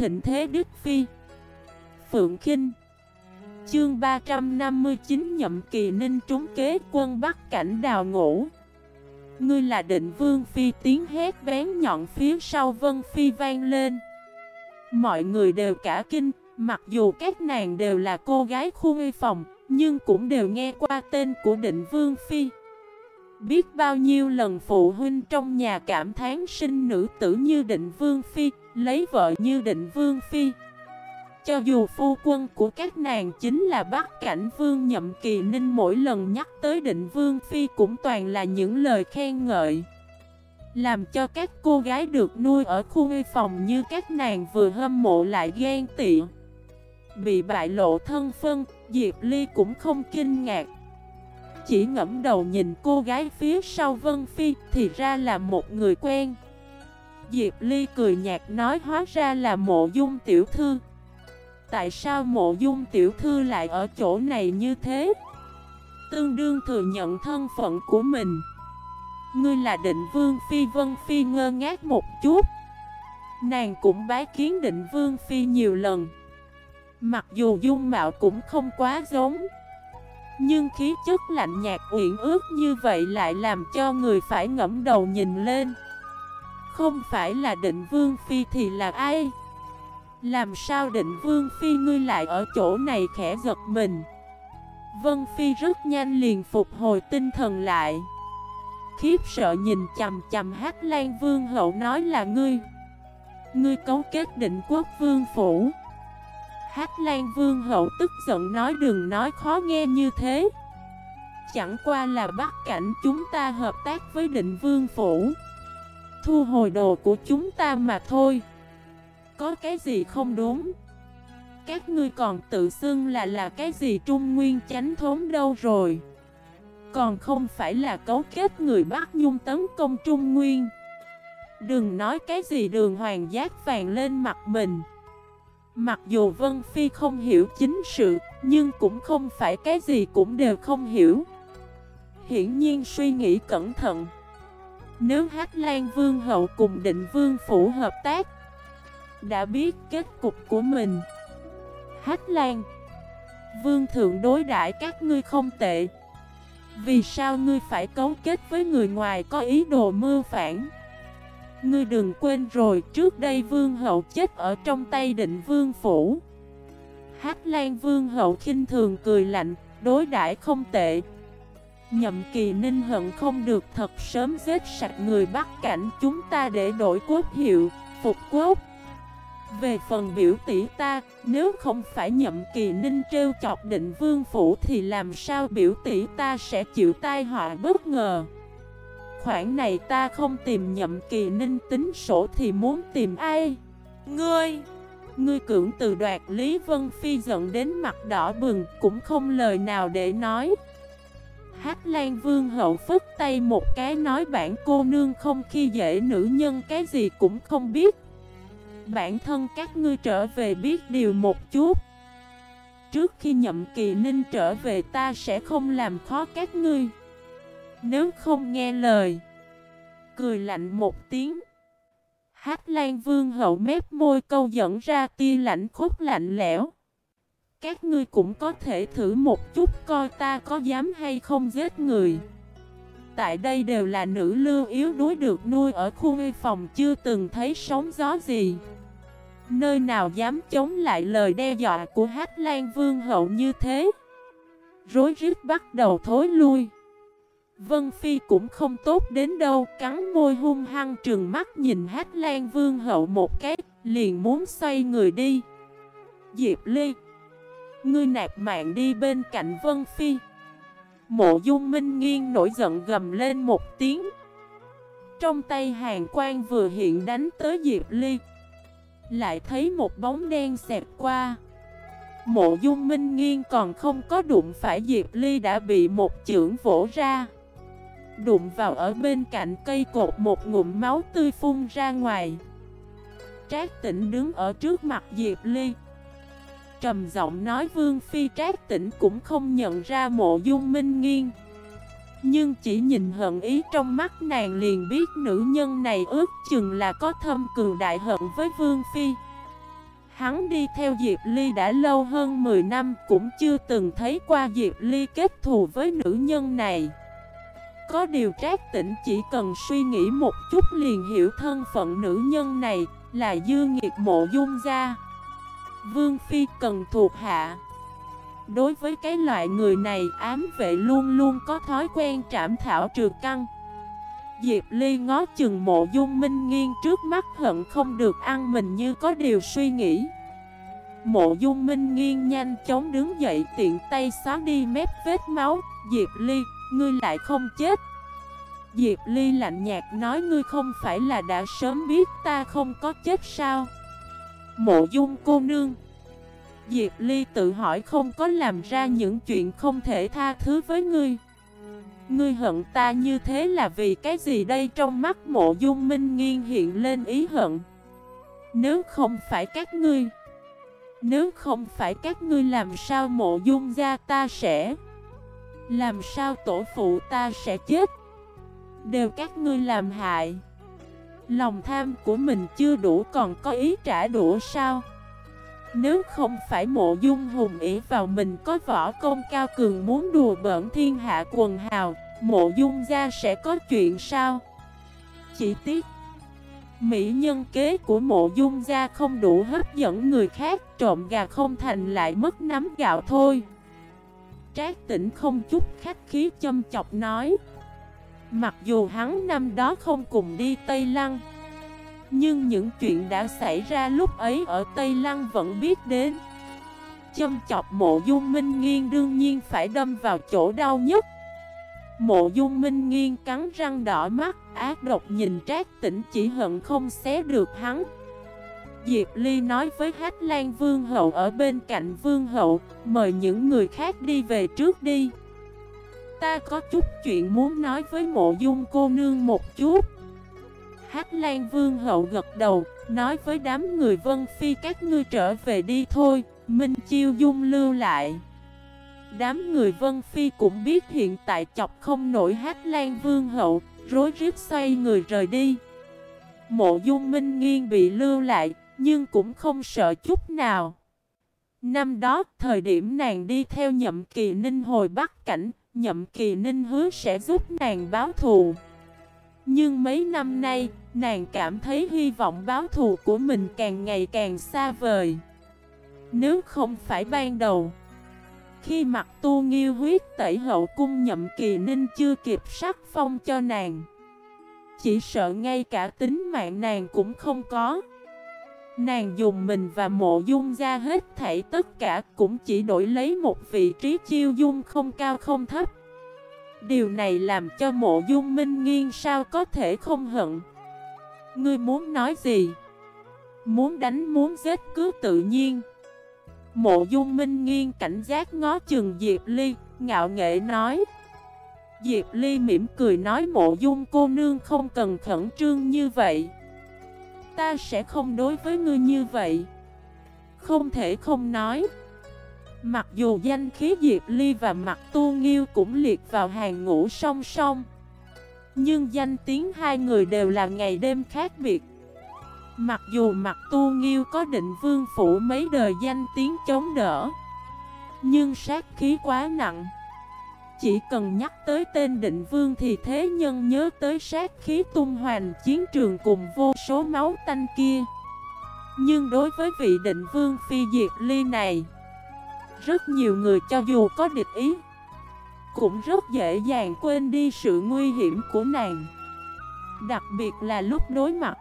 thịnh thế Đức Phi. Phượng Kinh. Chương 359 nhậm kỳ ninh trúng kế quân bắc cảnh đào ngũ. Ngươi là định vương phi tiếng hét bén nhọn phía sau vân phi vang lên. Mọi người đều cả kinh, Mặc dù các nàng đều là cô gái khu ngây phòng, Nhưng cũng đều nghe qua tên của định vương phi. Biết bao nhiêu lần phụ huynh trong nhà cảm thán sinh nữ tử như định vương phi Lấy vợ như định vương phi cho dù phu quân của các nàng chính là bác Cảnh Vương Nhậm Kỳ Ninh mỗi lần nhắc tới định Vương Phi cũng toàn là những lời khen ngợi. Làm cho các cô gái được nuôi ở khu ngây phòng như các nàng vừa hâm mộ lại ghen tị. Bị bại lộ thân phân, Diệp Ly cũng không kinh ngạc. Chỉ ngẫm đầu nhìn cô gái phía sau Vân Phi thì ra là một người quen. Diệp Ly cười nhạt nói hóa ra là mộ dung tiểu thư. Tại sao mộ dung tiểu thư lại ở chỗ này như thế? Tương đương thừa nhận thân phận của mình Ngươi là định vương phi vân phi ngơ ngác một chút Nàng cũng bái kiến định vương phi nhiều lần Mặc dù dung mạo cũng không quá giống, Nhưng khí chất lạnh nhạt uyển ước như vậy lại làm cho người phải ngẫm đầu nhìn lên không phải là định vương phi thì là ai? Làm sao định vương phi ngươi lại ở chỗ này khẽ giật mình? Vân phi rất nhanh liền phục hồi tinh thần lại. Khiếp sợ nhìn chầm chầm hát lan vương hậu nói là ngươi. Ngươi cấu kết định quốc vương phủ. Hát lan vương hậu tức giận nói đừng nói khó nghe như thế. Chẳng qua là bắt cảnh chúng ta hợp tác với định vương phủ. Thu hồi đồ của chúng ta mà thôi. Có cái gì không đúng? Các ngươi còn tự xưng là là cái gì trung nguyên chánh thốn đâu rồi? Còn không phải là cấu kết người Bắc Nhung tấn công Trung Nguyên. Đừng nói cái gì đường hoàng giác vàng lên mặt mình. Mặc dù Vân Phi không hiểu chính sự, Nhưng cũng không phải cái gì cũng đều không hiểu. Hiển nhiên suy nghĩ cẩn thận. Nếu Hát Lan Vương Hậu cùng định Vương Phủ hợp tác, đã biết kết cục của mình. Hát Lan Vương thượng đối đãi các ngươi không tệ. Vì sao ngươi phải cấu kết với người ngoài có ý đồ mưu phản? Ngươi đừng quên rồi, trước đây vương hậu chết ở trong tay định vương phủ. Hát Lan vương hậu khinh thường cười lạnh, Đối đãi không tệ. Nhậm kỳ ninh hận không được thật sớm giết sạch người bắt cảnh chúng ta để đổi quốc hiệu, phục quốc về phần biểu tỷ ta, nếu không phải nhậm kỳ ninh trêu chọc định vương phủ thì làm sao biểu tỷ ta sẽ chịu tai họa bất ngờ. Khoản này ta không tìm nhậm kỳ ninh tính sổ thì muốn tìm ai? Ngươi! Ngươi cưỡng từ đoạt Lý Vân Phi giận đến mặt đỏ bừng cũng không lời nào để nói. Hát Lan Vương hậu phức tay một cái nói bản cô nương không khi dễ nữ nhân cái gì cũng không biết. Bản thân các ngươi trở về biết điều một chút. Trước khi nhậm kỳ ninh trở về ta sẽ không làm khó các ngươi. Nếu không nghe lời, Cười lạnh một tiếng. Hát lan vương hậu mép môi câu dẫn ra tia lạnh khúc lạnh lẽo. Các ngươi cũng có thể thử một chút coi ta có dám hay không giết người. Tại đây đều là nữ lưu yếu đuối được nuôi ở khu y phòng chưa từng thấy sóng gió gì. Nơi nào dám chống lại lời đe dọa của Hát Lan Vương hậu như thế? Rối rít bắt đầu thối lui. Vân Phi cũng không tốt đến đâu, Cắn môi hung hăng trừng mắt nhìn Hát Lan Vương hậu một cái, Liền muốn xoay người đi. Diệp Ly Ngươi nạp mạng đi bên cạnh Vân Phi. Mộ dung minh nghiêng nổi giận gầm lên một tiếng. Trong tay hàng quan vừa hiện đánh tới Diệp Ly. Lại thấy một bóng đen xẹp qua. Mộ dung minh nghiêng còn không có đụng phải Diệp Ly đã bị một chưởng vỗ ra. Đụng vào ở bên cạnh cây cột một ngụm máu tươi phun ra ngoài. Trác tỉnh đứng ở trước mặt Diệp Ly. Trầm giọng nói Vương Phi Trác tỉnh cũng không nhận ra mộ dung minh nghiêng nhưng chỉ nhìn hận ý trong mắt nàng liền biết nữ nhân này ước chừng là có thâm cường đại hận với Vương Phi Hắn đi theo Diệp Ly đã lâu hơn 10 năm cũng chưa từng thấy qua Diệp Ly kết thù với nữ nhân này. Có điều trác tỉnh chỉ cần suy nghĩ một chút liền hiểu thân phận nữ nhân này là dư nghiệt mộ dung gia. Vương Phi cần thuộc hạ. Đối với cái loại người này ám vệ luôn luôn có thói quen trảm thảo trừ căng. Diệp Ly ngó chừng mộ dung minh nghiêng trước mắt hận không được ăn mình như có điều suy nghĩ. Mộ dung minh nghiêng nhanh chóng đứng dậy tiện tay xóa đi mép vết máu. Diệp Ly, ngươi lại không chết. Diệp Ly lạnh nhạt nói ngươi không phải là đã sớm biết ta không có chết sao. Mộ dung cô nương. Diệp Ly tự hỏi không có làm ra những chuyện không thể tha thứ với ngươi. Ngươi hận ta như thế là vì cái gì đây? Trong mắt mộ dung minh nghiêng hiện lên ý hận. Nếu không phải các ngươi, Nếu không phải các ngươi làm sao mộ dung gia ta sẽ? Làm sao tổ phụ ta sẽ chết? Đều các ngươi làm hại. Lòng tham của mình chưa đủ còn có ý trả đũa sao? Nếu không phải mộ dung hùng ý vào mình có võ công cao cường muốn đùa bỡn thiên hạ quần hào, Mộ dung gia sẽ có chuyện sao? Chỉ tiếc, Mỹ nhân kế của mộ dung gia không đủ hấp dẫn người khác, Trộm gà không thành lại mất nắm gạo thôi. Trác tỉnh không chút khách khí châm chọc nói. Mặc dù hắn năm đó không cùng đi Tây Lăng, Nhưng những chuyện đã xảy ra lúc ấy ở Tây Lăng vẫn biết đến. Châm chọc mộ dung minh nghiêng đương nhiên phải đâm vào chỗ đau nhất. Mộ dung minh nghiêng cắn răng đỏ mắt, Ác độc nhìn trác tỉnh chỉ hận không xé được hắn. Diệp Ly nói với Hát Lan Vương Hậu ở bên cạnh Vương Hậu, Mời những người khác đi về trước đi. Ta có chút chuyện muốn nói với mộ dung cô nương một chút. Hát Lan Vương Hậu gật đầu Nói với đám người Vân Phi các ngươi trở về đi thôi Minh Chiêu Dung lưu lại. Đám người Vân Phi cũng biết hiện tại chọc không nổi Hát Lan Vương Hậu Rối rít xoay người rời đi. Mộ Dung Minh Nghiên bị lưu lại Nhưng cũng không sợ chút nào. Năm đó, thời điểm nàng đi theo nhậm kỳ ninh hồi Bắc Cảnh Nhậm kỳ ninh hứa sẽ giúp nàng báo thù. Nhưng mấy năm nay, nàng cảm thấy hy vọng báo thù của mình càng ngày càng xa vời. Nếu không phải ban đầu Khi mặt tu nghiêu huyết tẩy hậu cung nhậm kỳ ninh chưa kịp sắc phong cho nàng Chỉ sợ ngay cả tính mạng nàng cũng không có. Nàng dùng mình và mộ dung ra hết thảy tất cả, cũng chỉ đổi lấy một vị trí chiêu dung không cao không thấp. Điều này làm cho mộ dung minh nghiêng sao có thể không hận. Ngươi muốn nói gì? Muốn đánh, muốn giết cứ tự nhiên. Mộ dung minh nghiêng cảnh giác ngó chừng Diệp Ly, Ngạo nghệ nói. Diệp Ly mỉm cười nói mộ dung cô nương không cần khẩn trương như vậy. Ta sẽ không đối với ngươi như vậy. Không thể không nói. Mặc dù danh khí Diệp Ly và Mặt Tu Nghiêu cũng liệt vào hàng ngũ song song, Nhưng danh tiếng hai người đều là ngày đêm khác biệt. Mặc dù Mặt Tu Nghiêu có định vương phủ mấy đời danh tiếng chống đỡ, Nhưng sát khí quá nặng. Chỉ cần nhắc tới tên định vương thì thế nhân nhớ tới sát khí tung hoành chiến trường cùng vô số máu tanh kia. Nhưng đối với vị định vương phi diệt ly này, Rất nhiều người cho dù có địch ý, Cũng rất dễ dàng quên đi sự nguy hiểm của nàng. Đặc biệt là lúc đối mặt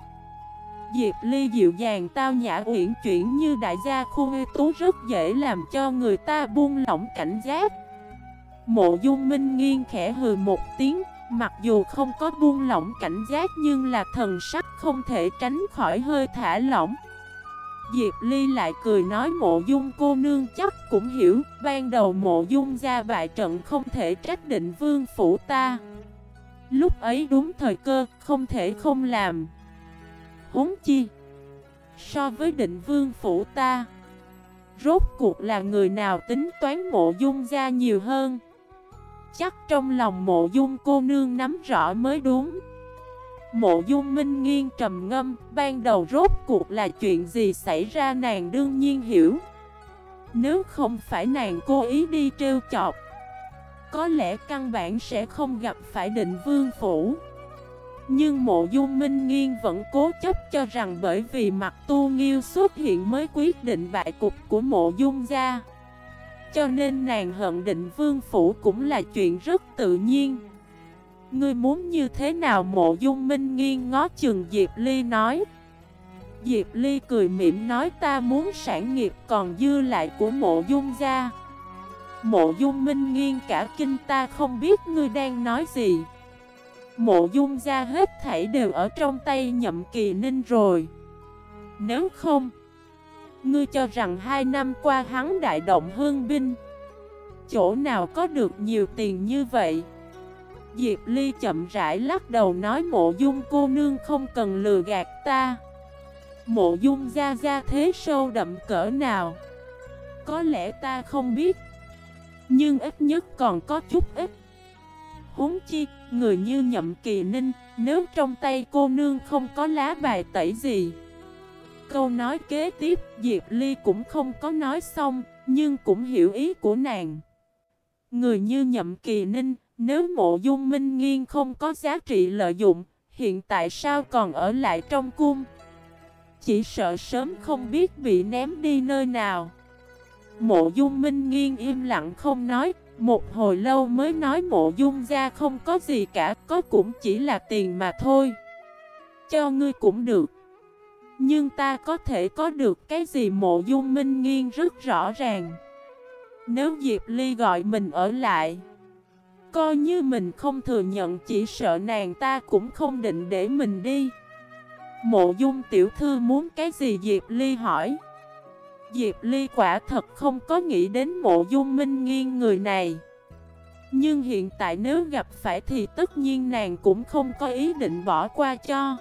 Diệp Ly dịu dàng tao nhã uyển chuyển như đại gia khu tú rất dễ làm cho người ta buông lỏng cảnh giác. Mộ dung minh nghiêng khẽ hừ một tiếng, Mặc dù không có buông lỏng cảnh giác nhưng là thần sắc không thể tránh khỏi hơi thả lỏng. Diệp Ly lại cười nói mộ dung cô nương chắc cũng hiểu, Ban đầu mộ dung ra bại trận không thể trách định vương phủ ta. Lúc ấy đúng thời cơ, không thể không làm. Huống chi, So với định vương phủ ta, Rốt cuộc là người nào tính toán mộ dung ra nhiều hơn? Chắc trong lòng mộ dung cô nương nắm rõ mới đúng Mộ dung minh nghiêng trầm ngâm, ban đầu rốt cuộc là chuyện gì xảy ra nàng đương nhiên hiểu. Nếu không phải nàng cố ý đi trêu chọc, có lẽ căn bản sẽ không gặp phải định vương phủ. Nhưng mộ dung minh nghiêng vẫn cố chấp cho rằng bởi vì mặt tu nghiêu xuất hiện mới quyết định bại cục của mộ dung gia. Cho nên nàng hận định vương phủ cũng là chuyện rất tự nhiên. Ngươi muốn như thế nào mộ dung minh nghiêng ngó chừng Diệp Ly nói. Diệp Ly cười mỉm nói ta muốn sản nghiệp còn dư lại của mộ dung gia. Mộ dung minh nghiêng cả kinh ta không biết ngươi đang nói gì. Mộ dung gia hết thảy đều ở trong tay nhậm kỳ ninh rồi. Nếu không Ngươi cho rằng hai năm qua hắn đại động hương binh. Chỗ nào có được nhiều tiền như vậy? Diệp Ly chậm rãi lắc đầu nói mộ dung cô nương không cần lừa gạt ta. Mộ dung ra ra thế sâu đậm cỡ nào? Có lẽ ta không biết. Nhưng ít nhất còn có chút ít. Huống chi, người như nhậm kỳ ninh Nếu trong tay cô nương không có lá bài tẩy gì Câu nói kế tiếp Diệp Ly cũng không có nói xong Nhưng cũng hiểu ý của nàng Người như nhậm kỳ ninh nếu mộ dung minh nghiêng không có giá trị lợi dụng, hiện tại sao còn ở lại trong cung? Chỉ sợ sớm không biết bị ném đi nơi nào. Mộ dung minh nghiêng im lặng không nói, một hồi lâu mới nói mộ dung ra không có gì cả, có cũng chỉ là tiền mà thôi. Cho ngươi cũng được. Nhưng ta có thể có được cái gì mộ dung minh nghiên rất rõ ràng. Nếu Diệp Ly gọi mình ở lại, Coi như mình không thừa nhận chỉ sợ nàng ta cũng không định để mình đi. Mộ dung tiểu thư muốn cái gì Diệp Ly hỏi? Diệp Ly quả thật không có nghĩ đến mộ dung minh nghiêng người này. Nhưng hiện tại nếu gặp phải thì tất nhiên nàng cũng không có ý định bỏ qua cho.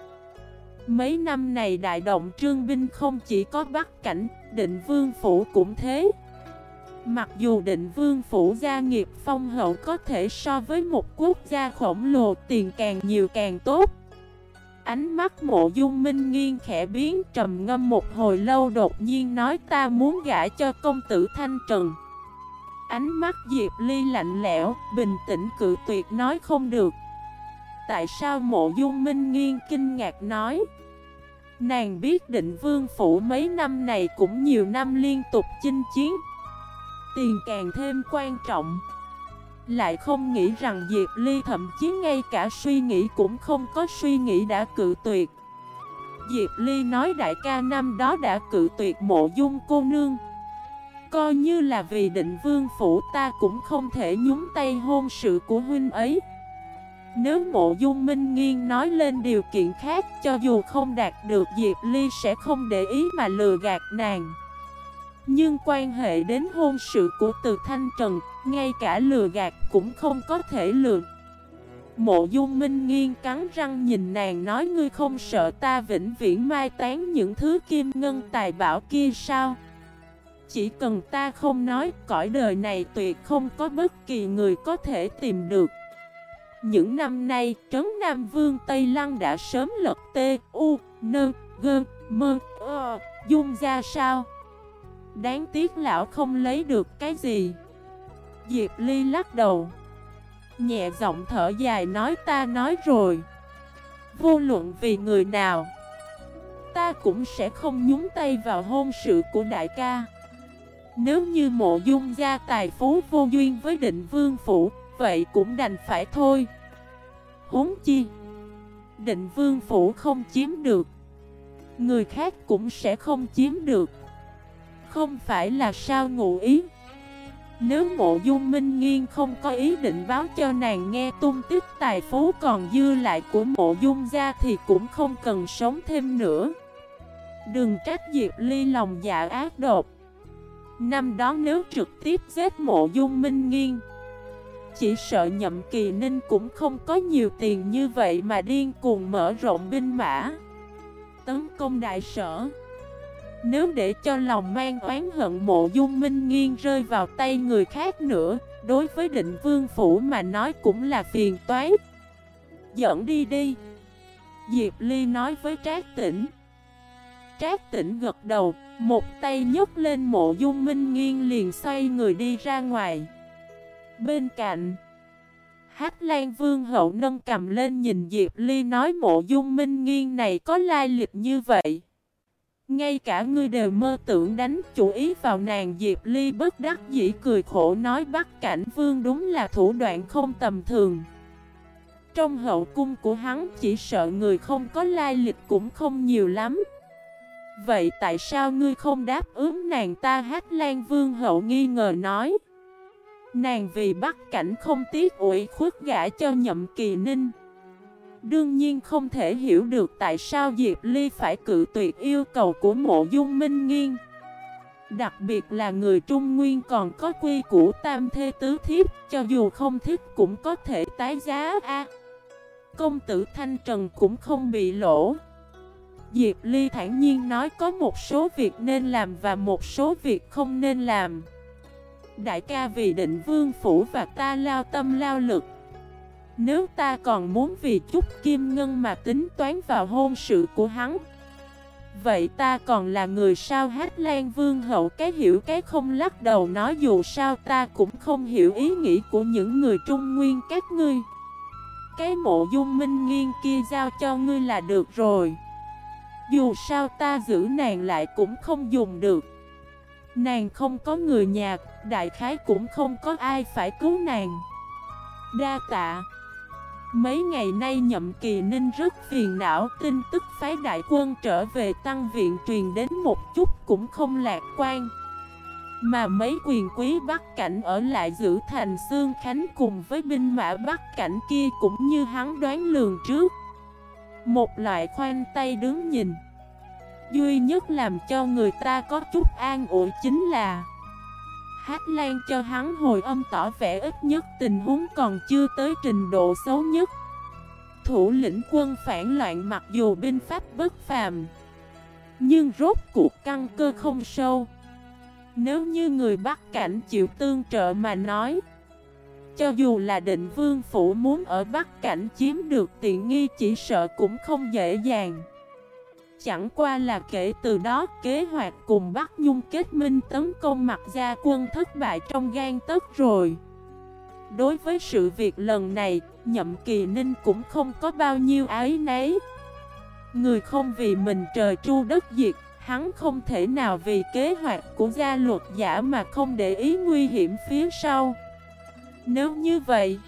Mấy năm này đại động trương binh không chỉ có bắt cảnh, định vương phủ cũng thế. Mặc dù định vương phủ gia nghiệp phong hậu có thể so với một quốc gia khổng lồ tiền càng nhiều càng tốt. Ánh mắt mộ dung minh nghiêng khẽ biến trầm ngâm một hồi lâu đột nhiên nói ta muốn gả cho công tử Thanh Trần. Ánh mắt Diệp Ly lạnh lẽo, bình tĩnh cự tuyệt nói không được. Tại sao mộ dung minh nghiêng kinh ngạc nói? Nàng biết định vương phủ mấy năm này cũng nhiều năm liên tục chinh chiến. Tiền càng thêm quan trọng. Lại không nghĩ rằng Diệp Ly thậm chí ngay cả suy nghĩ cũng không có suy nghĩ đã cự tuyệt. Diệp Ly nói đại ca năm đó đã cự tuyệt mộ dung cô nương. Coi như là vì định vương phủ ta cũng không thể nhúng tay hôn sự của huynh ấy. Nếu mộ dung minh nghiêng nói lên điều kiện khác Cho dù không đạt được Diệp Ly sẽ không để ý mà lừa gạt nàng nhưng quan hệ đến hôn sự của từ Thanh Trần, ngay cả lừa gạt cũng không có thể lừa. Mộ dung minh nghiêng cắn răng nhìn nàng nói ngươi không sợ ta vĩnh viễn mai tán những thứ kim ngân tài bảo kia sao? Chỉ cần ta không nói, cõi đời này tuyệt không có bất kỳ người có thể tìm được. Những năm nay, Trấn Nam Vương Tây Lăng đã sớm lật tê, u, nơ, gơn, mơ, ơ, dung ra sao? Đáng tiếc lão không lấy được cái gì. Diệp Ly lắc đầu. Nhẹ giọng thở dài nói ta nói rồi. Vô luận vì người nào Ta cũng sẽ không nhúng tay vào hôn sự của đại ca. Nếu như mộ dung gia tài phú vô duyên với định vương phủ Vậy cũng đành phải thôi. Huống chi, Định vương phủ không chiếm được. Người khác cũng sẽ không chiếm được. Không phải là sao ngụ ý? Nếu mộ dung minh nghiêng không có ý định báo cho nàng nghe tung tích tài phú còn dư lại của mộ dung gia thì cũng không cần sống thêm nữa. Đừng trách Diệp Ly lòng dạ ác độc. Năm đó nếu trực tiếp giết mộ dung minh nghiêng. Chỉ sợ nhậm kỳ ninh cũng không có nhiều tiền như vậy mà điên cuồng mở rộng binh mã Tấn công đại sở nếu để cho lòng mang oán hận mộ dung minh nghiêng rơi vào tay người khác nữa Đối với định vương phủ mà nói cũng là phiền toái Dẫn đi đi Diệp Ly nói với Trác Tĩnh. Trác Tĩnh gật đầu, một tay nhấc lên mộ dung minh nghiêng liền xoay người đi ra ngoài. Bên cạnh, Hát Lan Vương hậu nâng cầm lên nhìn Diệp Ly nói mộ dung minh nghiêng này có lai lịch như vậy. Ngay cả ngươi đều mơ tưởng đánh chủ ý vào nàng Diệp Ly bất đắc dĩ cười khổ nói bắt cảnh vương đúng là thủ đoạn không tầm thường. Trong hậu cung của hắn chỉ sợ người không có lai lịch cũng không nhiều lắm. Vậy tại sao ngươi không đáp ứng nàng ta hát Lan Vương hậu nghi ngờ nói Nàng vì bắt cảnh không tiếc ủy khuất gã cho nhậm kỳ ninh. Đương nhiên không thể hiểu được tại sao Diệp Ly phải cự tuyệt yêu cầu của mộ dung minh nghiên Đặc biệt là người Trung Nguyên còn có quy củ tam thê tứ thiếp, Cho dù không thích cũng có thể tái giá a. Công tử Thanh Trần cũng không bị lỗ. Diệp Ly thản nhiên nói có một số việc nên làm và một số việc không nên làm. Đại ca vì định vương phủ và ta lao tâm lao lực. Nếu ta còn muốn vì chút kim ngân mà tính toán vào hôn sự của hắn, Vậy ta còn là người sao hát lan vương hậu cái hiểu cái không lắc đầu nói dù sao ta cũng không hiểu ý nghĩ của những người trung nguyên các ngươi. Cái mộ dung minh nghiên kia giao cho ngươi là được rồi. Dù sao ta giữ nàng lại cũng không dùng được. Nàng không có người nhà, đại khái cũng không có ai phải cứu nàng. Đa tạ. Mấy ngày nay nhậm kỳ ninh rất phiền não Tin tức phái đại quân trở về tăng viện truyền đến một chút cũng không lạc quan. Mà mấy quyền quý Bắc Cảnh ở lại giữ thành xương Khánh cùng với binh mã Bắc Cảnh kia cũng như hắn đoán lường trước. Một loại khoan tay đứng nhìn. Duy nhất làm cho người ta có chút an ủi chính là Hát Lan cho hắn hồi âm tỏ vẻ ít nhất tình huống còn chưa tới trình độ xấu nhất. Thủ lĩnh quân phản loạn mặc dù binh pháp bất phàm, Nhưng rốt cuộc căn cơ không sâu. Nếu như người Bắc Cảnh chịu tương trợ mà nói, Cho dù là định vương phủ muốn ở Bắc Cảnh chiếm được tiện nghi chỉ sợ cũng không dễ dàng. Chẳng qua là kể từ đó kế hoạch cùng Bắc Nhung kết minh tấn công mặt gia quân thất bại trong gan tất rồi. Đối với sự việc lần này, Nhậm Kỳ Ninh cũng không có bao nhiêu ái nấy Người không vì mình trời tru đất diệt, hắn không thể nào vì kế hoạch của gia luật giả mà không để ý nguy hiểm phía sau. Nếu như vậy,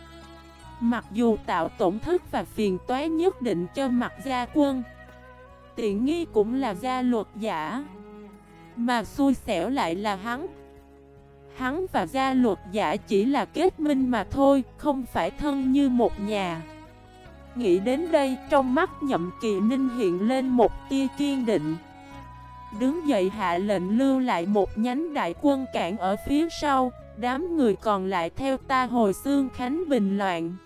mặc dù tạo tổn thất và phiền toái nhất định cho mặt gia quân tiện nghi cũng là gia luật giả. Mà xui xẻo lại là hắn. Hắn và gia luật giả chỉ là kết minh mà thôi, Không phải thân như một nhà. Nghĩ đến đây, trong mắt nhậm kỳ ninh hiện lên một tia kiên định. Đứng dậy hạ lệnh lưu lại một nhánh đại quân cản ở phía sau, Đám người còn lại theo ta hồi xương khánh bình loạn.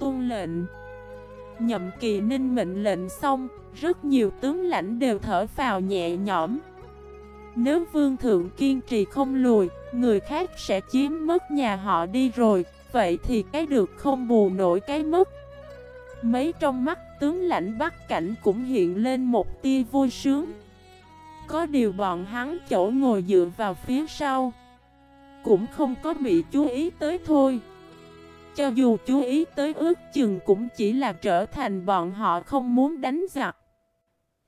Tuân lệnh. Nhậm kỳ ninh mệnh lệnh xong, rất nhiều tướng lãnh đều thở vào nhẹ nhõm. Nếu vương thượng kiên trì không lùi, Người khác sẽ chiếm mất nhà họ đi rồi, Vậy thì cái được không bù nổi cái mất. Mấy trong mắt tướng lãnh Bắc Cảnh cũng hiện lên một tia vui sướng. Có điều bọn hắn chỗ ngồi dựa vào phía sau, Cũng không có bị chú ý tới thôi cho dù chú ý tới ước chừng cũng chỉ là trở thành bọn họ không muốn đánh giặc.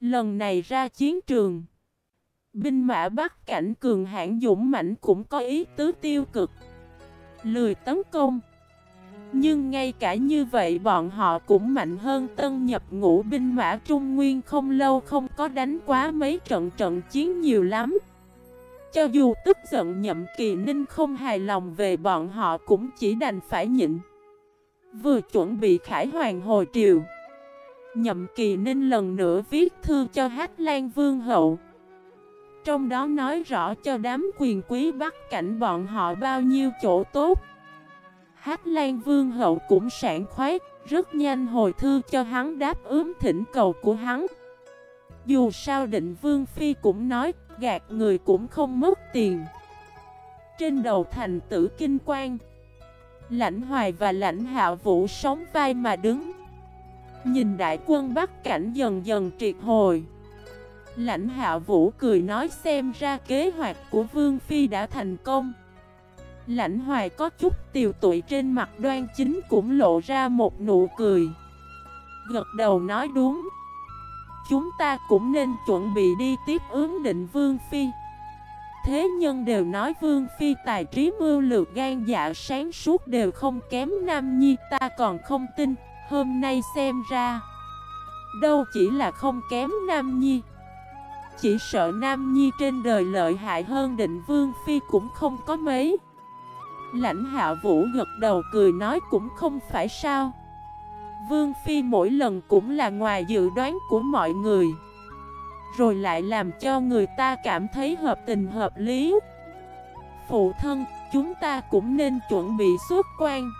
Lần này ra chiến trường, binh mã Bắc cảnh cường hãn dũng mãnh cũng có ý tứ tiêu cực, lười tấn công. Nhưng ngay cả như vậy bọn họ cũng mạnh hơn tân nhập ngũ binh mã Trung Nguyên không lâu không có đánh quá mấy trận trận chiến nhiều lắm. Cho dù tức giận nhậm kỳ ninh không hài lòng về bọn họ cũng chỉ đành phải nhịn. Vừa chuẩn bị khải hoàng hồi triều, Nhậm kỳ ninh lần nữa viết thư cho Hát Lan Vương Hậu. Trong đó nói rõ cho đám quyền quý bắt cảnh bọn họ bao nhiêu chỗ tốt. Hát Lan Vương Hậu cũng sảng khoái, Rất nhanh hồi thư cho hắn đáp ứng thỉnh cầu của hắn. Dù sao định Vương Phi cũng nói Gạt người cũng không mất tiền. Trên đầu thành tử kinh quan Lãnh Hoài và Lãnh Hạo Vũ sống vai mà đứng. Nhìn đại quân Bắc cảnh dần dần triệt hồi. Lãnh hạ vũ cười nói xem ra kế hoạch của Vương Phi đã thành công. Lãnh hoài có chút tiều tụy trên mặt đoan chính cũng lộ ra một nụ cười. Gật đầu nói đúng. Chúng ta cũng nên chuẩn bị đi tiếp ứng định Vương Phi. Thế nhân đều nói Vương Phi tài trí mưu lược gan dạ sáng suốt đều không kém Nam Nhi Ta còn không tin, hôm nay xem ra. Đâu chỉ là không kém Nam Nhi. Chỉ sợ Nam Nhi trên đời lợi hại hơn định Vương Phi cũng không có mấy. Lãnh hạ vũ gật đầu cười nói cũng không phải sao. Vương Phi mỗi lần cũng là ngoài dự đoán của mọi người. Rồi lại làm cho người ta cảm thấy hợp tình hợp lý. Phụ thân, chúng ta cũng nên chuẩn bị xuất quan.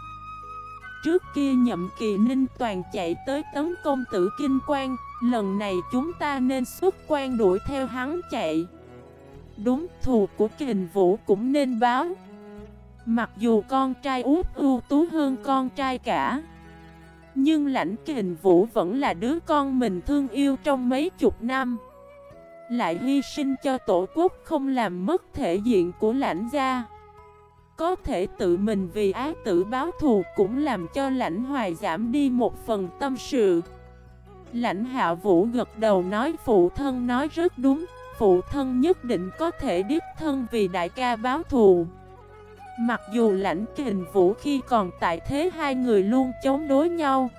Trước kia nhậm kỳ ninh toàn chạy tới tấn công tử kinh quan Lần này chúng ta nên xuất quan đuổi theo hắn chạy. Đúng thù của kình vũ cũng nên báo. Mặc dù con trai út ưu tú hơn con trai cả nhưng lãnh kình vũ vẫn là đứa con mình thương yêu trong mấy chục năm. Lại hy sinh cho tổ quốc không làm mất thể diện của lãnh gia. Có thể tự mình vì ác tử báo thù cũng làm cho lãnh hoài giảm đi một phần tâm sự. Lãnh hạ vũ gật đầu nói, phụ thân nói rất đúng. Phụ thân nhất định có thể điếp thân vì đại ca báo thù. Mặc dù lãnh kình vũ khi còn tại thế hai người luôn chống đối nhau.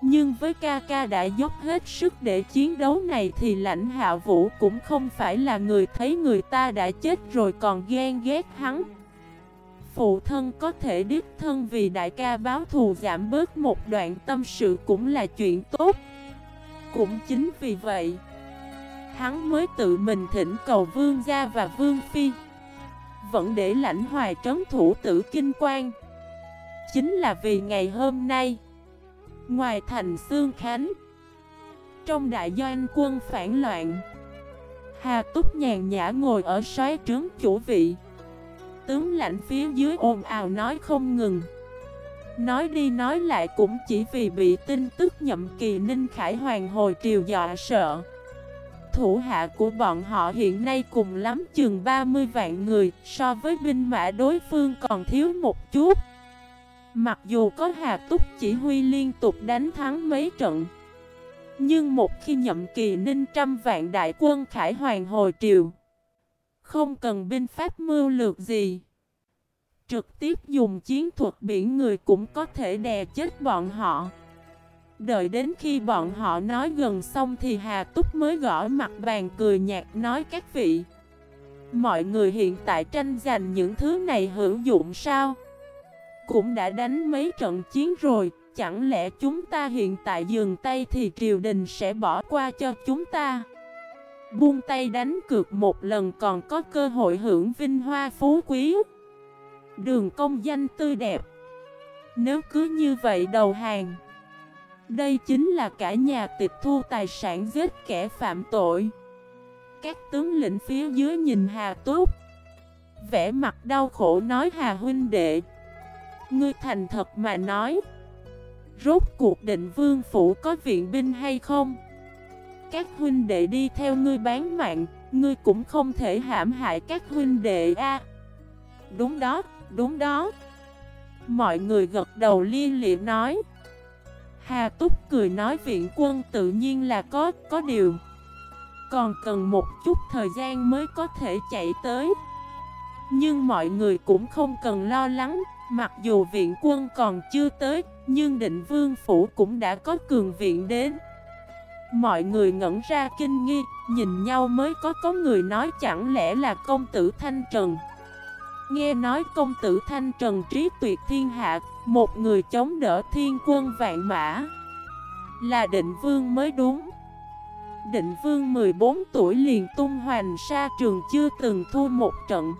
Nhưng với ca ca đã dốc hết sức để chiến đấu này thì lãnh hạ vũ cũng không phải là người thấy người ta đã chết rồi còn ghen ghét hắn. Phụ thân có thể đích thân vì đại ca báo thù giảm bớt một đoạn tâm sự cũng là chuyện tốt. Cũng chính vì vậy, Hắn mới tự mình thỉnh cầu vương gia và vương phi vẫn để lãnh hoài trấn thủ tử kinh quan. Chính là vì ngày hôm nay, Ngoài thành Sương Khánh, Trong đại doanh quân phản loạn, Hà Túc nhàn nhã ngồi ở xoáy trướng chủ vị. Tướng lãnh phía dưới ồn ào nói không ngừng. Nói đi nói lại cũng chỉ vì bị tin tức nhậm kỳ Ninh Khải Hoàng hồi triều dọa sợ. Thủ hạ của bọn họ hiện nay cùng lắm chừng 30 vạn người, So với binh mã đối phương còn thiếu một chút. Mặc dù có Hà Túc chỉ huy liên tục đánh thắng mấy trận, Nhưng một khi nhậm kỳ ninh trăm vạn đại quân khải hoàng hồi triều, Không cần binh pháp mưu lược gì. Trực tiếp dùng chiến thuật biển người cũng có thể đè chết bọn họ. Đợi đến khi bọn họ nói gần xong thì Hà Túc mới gõ mặt bàn cười nhạt nói, các vị, Mọi người hiện tại tranh giành những thứ này hữu dụng sao? Cũng đã đánh mấy trận chiến rồi, Chẳng lẽ chúng ta hiện tại dừng tay thì triều đình sẽ bỏ qua cho chúng ta? Buông tay đánh cược một lần còn có cơ hội hưởng vinh hoa phú quý Đường công danh tươi đẹp Nếu cứ như vậy đầu hàng đây chính là cả nhà tịch thu tài sản giết kẻ phạm tội. Các tướng lĩnh phía dưới nhìn Hà Túc. Vẽ mặt đau khổ nói Hà huynh đệ Ngươi thành thật mà nói Rốt cuộc định vương phủ có viện binh hay không? Các huynh đệ đi theo ngươi bán mạng Ngươi cũng không thể hãm hại các huynh đệ a. Đúng đó, đúng đó. Mọi người gật đầu liên lịa nói. Hà Túc cười nói viện quân tự nhiên là có, có điều. Còn cần một chút thời gian mới có thể chạy tới. Nhưng mọi người cũng không cần lo lắng Mặc dù viện quân còn chưa tới Nhưng định vương phủ cũng đã có cường viện đến. Mọi người ngẩn ra kinh nghi Nhìn nhau mới có có người nói chẳng lẽ là công tử Thanh Trần. Nghe nói công tử Thanh Trần trí tuyệt thiên hạ, Một người chống đỡ thiên quân vạn mã. Là định vương mới đúng. Định vương 14 tuổi liền tung hoành sa trường chưa từng thua một trận.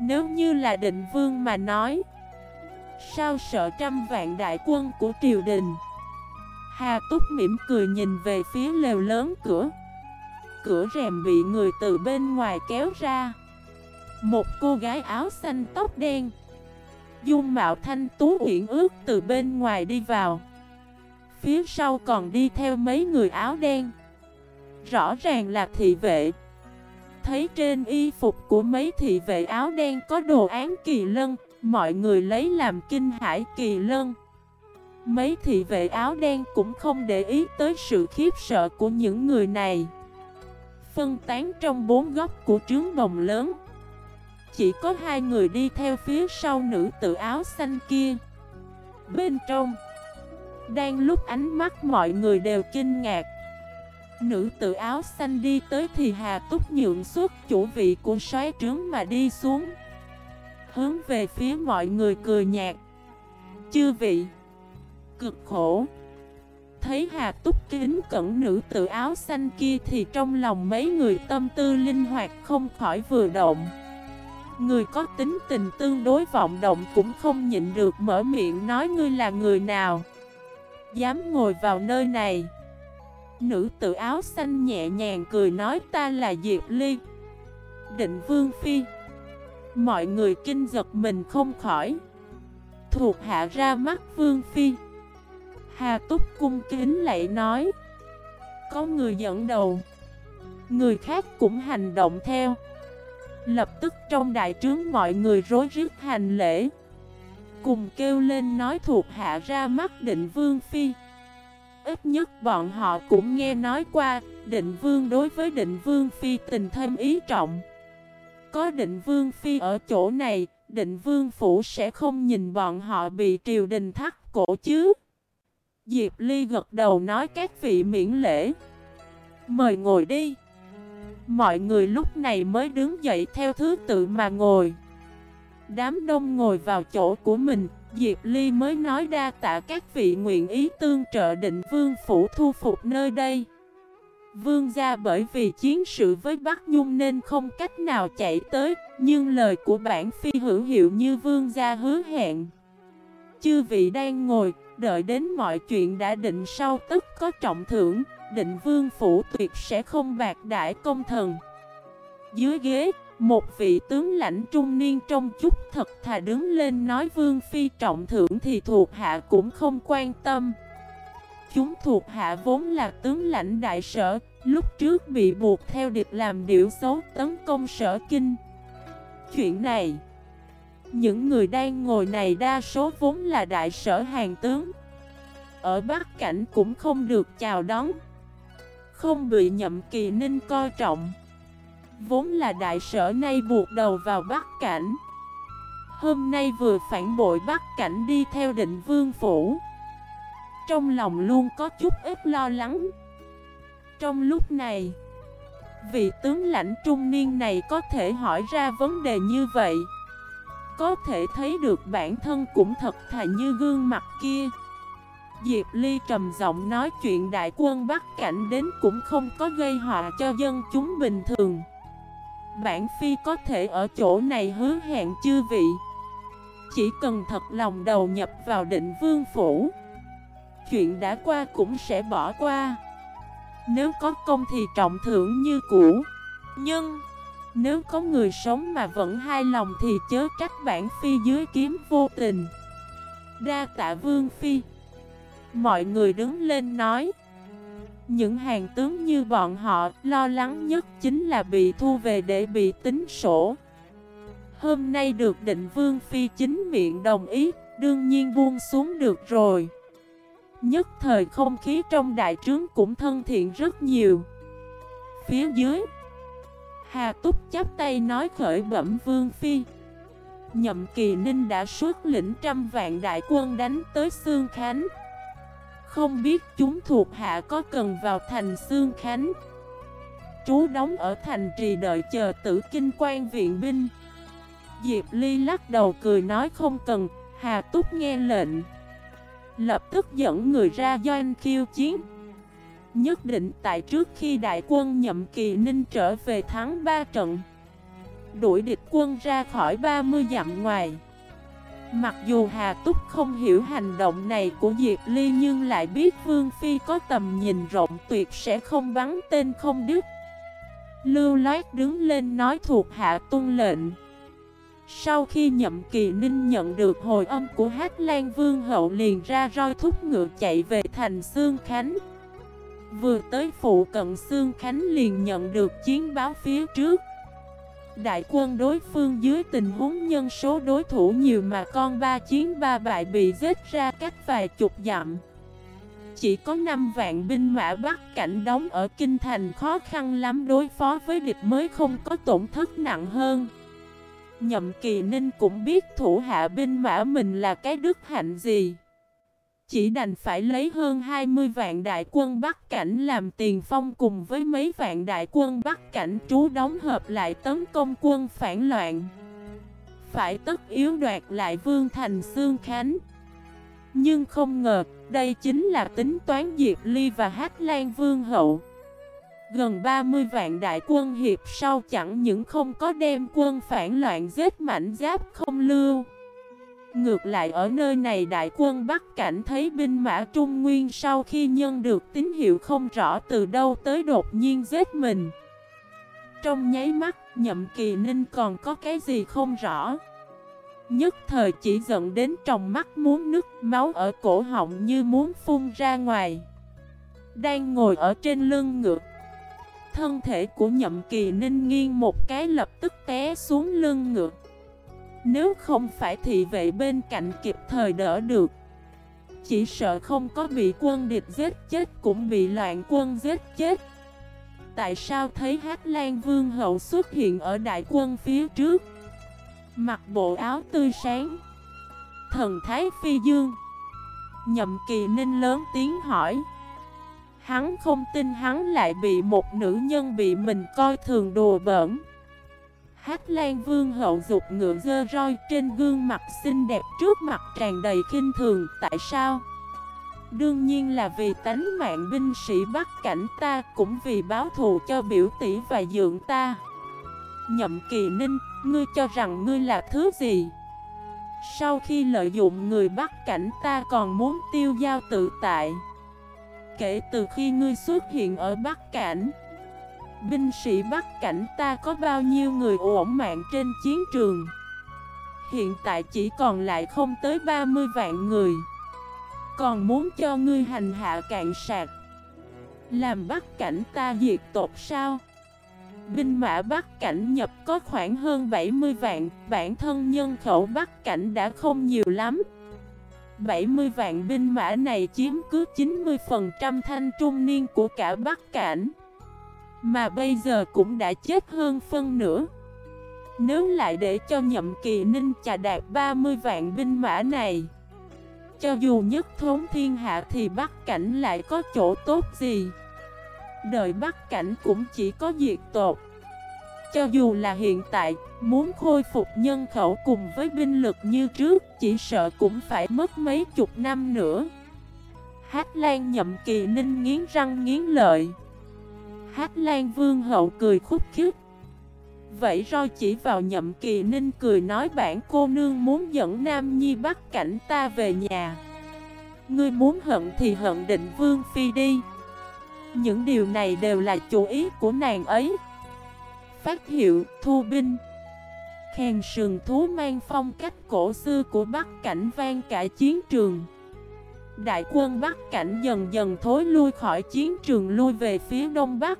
Nếu như là định vương mà nói, Sao sợ trăm vạn đại quân của triều đình? Hà Túc mỉm cười nhìn về phía lều lớn cửa. Cửa rèm bị người từ bên ngoài kéo ra một cô gái áo xanh tóc đen. Dung mạo thanh tú uyển ước từ bên ngoài đi vào. Phía sau còn đi theo mấy người áo đen. Rõ ràng là thị vệ. Thấy trên y phục của mấy thị vệ áo đen có đồ án kỳ lân, Mọi người lấy làm kinh hải kỳ lân. Mấy thị vệ áo đen cũng không để ý tới sự khiếp sợ của những người này. Phân tán trong bốn góc của trướng đồng lớn. Chỉ có hai người đi theo phía sau nữ tự áo xanh kia. Bên trong, Đang lúc ánh mắt mọi người đều kinh ngạc, Nữ tự áo xanh đi tới thì Hà Túc nhượng suốt chủ vị của xoáy trướng mà đi xuống, Hướng về phía mọi người cười nhạt. Chư vị, Cực khổ. Thấy Hà Túc kính cẩn nữ tự áo xanh kia thì trong lòng mấy người tâm tư linh hoạt không khỏi vừa động. Người có tính tình tương đối vọng động cũng không nhịn được mở miệng nói ngươi là người nào. Dám ngồi vào nơi này. Nữ tự áo xanh nhẹ nhàng cười nói ta là Diệp Ly. Định Vương Phi. Mọi người kinh giật mình không khỏi. Thuộc hạ ra mắt Vương Phi. Hà Túc cung kính lại nói. Có người dẫn đầu. Người khác cũng hành động theo. Lập tức trong đại trướng mọi người rối rít hành lễ. Cùng kêu lên nói thuộc hạ ra mắt định vương phi. Ít nhất bọn họ cũng nghe nói qua, Định vương đối với định vương phi tình thêm ý trọng. Có định vương phi ở chỗ này, Định vương phủ sẽ không nhìn bọn họ bị triều đình thắt cổ chứ? Diệp Ly gật đầu nói các vị miễn lễ. Mời ngồi đi. Mọi người lúc này mới đứng dậy theo thứ tự mà ngồi. Đám đông ngồi vào chỗ của mình Diệp Ly mới nói đa tạ các vị nguyện ý tương trợ định vương phủ thu phục nơi đây. Vương gia bởi vì chiến sự với Bắc Nhung nên không cách nào chạy tới Nhưng lời của bản phi hữu hiệu như vương gia hứa hẹn. Chư vị đang ngồi, đợi đến mọi chuyện đã định sau tức có trọng thưởng. Định vương phủ tuyệt sẽ không bạc đại công thần. Dưới ghế, một vị tướng lãnh trung niên trong chút thật thà đứng lên nói vương phi trọng thưởng thì thuộc hạ cũng không quan tâm. Chúng thuộc hạ vốn là tướng lãnh đại sở Lúc trước bị buộc theo địch làm điệu xấu tấn công sở kinh. Chuyện này Những người đang ngồi này đa số vốn là đại sở hàng tướng. Ở Bắc Cảnh cũng không được chào đón. Không bị nhậm kỳ ninh coi trọng. Vốn là đại sở nay buộc đầu vào Bắc Cảnh. Hôm nay vừa phản bội Bắc Cảnh đi theo định vương phủ. Trong lòng luôn có chút ít lo lắng. Trong lúc này, Vị tướng lãnh trung niên này có thể hỏi ra vấn đề như vậy. Có thể thấy được bản thân cũng thật thà như gương mặt kia. Diệp Ly trầm giọng nói chuyện đại quân Bắc Cảnh đến cũng không có gây họa cho dân chúng bình thường. Bản Phi có thể ở chỗ này hứa hẹn chư vị. Chỉ cần thật lòng đầu nhập vào định vương phủ, Chuyện đã qua cũng sẽ bỏ qua. Nếu có công thì trọng thưởng như cũ. Nhưng, Nếu có người sống mà vẫn hai lòng thì chớ trách bản Phi dưới kiếm vô tình. Đa tạ vương Phi. Mọi người đứng lên nói. Những hàng tướng như bọn họ lo lắng nhất chính là bị thu về để bị tính sổ. Hôm nay được định vương phi chính miệng đồng ý, Đương nhiên buông xuống được rồi. Nhất thời không khí trong đại trướng cũng thân thiện rất nhiều. Phía dưới, Hà Túc chắp tay nói khởi bẩm vương phi. Nhậm kỳ ninh đã xuất lĩnh trăm vạn đại quân đánh tới Sương Khánh không biết chúng thuộc hạ có cần vào thành Sương Khánh. Chú đóng ở thành trì đợi chờ tử kinh quan viện binh. Diệp Ly lắc đầu cười nói không cần, Hà Túc nghe lệnh. Lập tức dẫn người ra doanh khiêu chiến. Nhất định tại trước khi đại quân nhậm kỳ ninh trở về thắng 3 trận. Đuổi địch quân ra khỏi 30 dặm ngoài. Mặc dù Hà Túc không hiểu hành động này của Diệp Ly nhưng lại biết Vương Phi có tầm nhìn rộng tuyệt sẽ không bắn tên không đứt. Lưu Loát đứng lên nói thuộc hạ tuân lệnh. Sau khi nhậm kỳ ninh nhận được hồi âm của Hát Lan Vương hậu liền ra roi thúc ngựa chạy về thành Sương Khánh Vừa tới phụ cận Sương Khánh liền nhận được chiến báo phía trước Đại quân đối phương dưới tình huống nhân số đối thủ nhiều mà con ba chiến ba bại bị giết ra cách vài chục dặm. Chỉ có 5 vạn binh mã bắt cảnh đóng ở kinh thành khó khăn lắm đối phó với địch mới không có tổn thất nặng hơn. Nhậm kỳ ninh cũng biết thủ hạ binh mã mình là cái đức hạnh gì chỉ đành phải lấy hơn 20 vạn đại quân Bắc Cảnh làm tiền phong cùng với mấy vạn đại quân Bắc Cảnh trú đóng hợp lại tấn công quân phản loạn. Phải tất yếu đoạt lại Vương Thành Sương Khánh. Nhưng không ngờ, đây chính là tính toán Diệp Ly và Hát Lan Vương Hậu. Gần 30 vạn đại quân hiệp sau chẳng những không có đem quân phản loạn giết mảnh giáp không lưu Ngược lại ở nơi này đại quân Bắc Cảnh thấy binh mã Trung Nguyên sau khi nhân được tín hiệu không rõ từ đâu tới đột nhiên giết mình. Trong nháy mắt, nhậm kỳ ninh còn có cái gì không rõ. Nhất thời chỉ giận đến trong mắt muốn nứt máu ở cổ họng như muốn phun ra ngoài. Đang ngồi ở trên lưng ngựa. Thân thể của nhậm kỳ ninh nghiêng một cái lập tức té xuống lưng ngựa. Nếu không phải thị vệ bên cạnh kịp thời đỡ được, Chỉ sợ không có bị quân địch giết chết cũng bị loạn quân giết chết. Tại sao thấy Hát Lan Vương hậu xuất hiện ở đại quân phía trước? Mặc bộ áo tươi sáng, Thần Thái Phi Dương, Nhậm kỳ ninh lớn tiếng hỏi. Hắn không tin hắn lại bị một nữ nhân bị mình coi thường đùa bỡn. Hát Lan Vương hậu dục ngựa dơ roi trên gương mặt xinh đẹp trước mặt tràn đầy kinh thường Tại sao? Đương nhiên là vì tánh mạng binh sĩ bắt cảnh ta Cũng vì báo thù cho biểu tỷ và dượng ta Nhậm kỳ ninh, ngươi cho rằng ngươi là thứ gì? Sau khi lợi dụng người bắt cảnh ta còn muốn tiêu giao tự tại Kể từ khi ngươi xuất hiện ở Bắc Cảnh Binh sĩ Bắc cảnh ta có bao nhiêu người ổn mạng trên chiến trường? Hiện tại chỉ còn lại không tới 30 vạn người. Còn muốn cho ngươi hành hạ cạn sạc. Làm Bắc cảnh ta diệt tột sao? Binh mã Bắc cảnh nhập có khoảng hơn 70 vạn, Bản thân nhân khẩu Bắc cảnh đã không nhiều lắm. 70 vạn binh mã này chiếm cứ 90% thanh trung niên của cả Bắc cảnh mà bây giờ cũng đã chết hơn phân nữa. Nếu lại để cho nhậm kỳ ninh trà đạt 30 vạn binh mã này Cho dù nhất thống thiên hạ thì Bắc Cảnh lại có chỗ tốt gì? Đời Bắc Cảnh cũng chỉ có diệt tột Cho dù là hiện tại, muốn khôi phục nhân khẩu cùng với binh lực như trước Chỉ sợ cũng phải mất mấy chục năm nữa. Hát Lan nhậm kỳ ninh nghiến răng nghiến lợi. Hát Lan Vương hậu cười khúc khích Vậy roi chỉ vào nhậm kỳ ninh cười nói bản cô nương muốn dẫn Nam Nhi bắt cảnh ta về nhà. Ngươi muốn hận thì hận định Vương Phi đi. Những điều này đều là chủ ý của nàng ấy. Phát hiệu, thu binh. Khen sườn thú mang phong cách cổ xưa của Bắc Cảnh vang cả chiến trường. Đại quân Bắc Cảnh dần dần thối lui khỏi chiến trường lui về phía đông bắc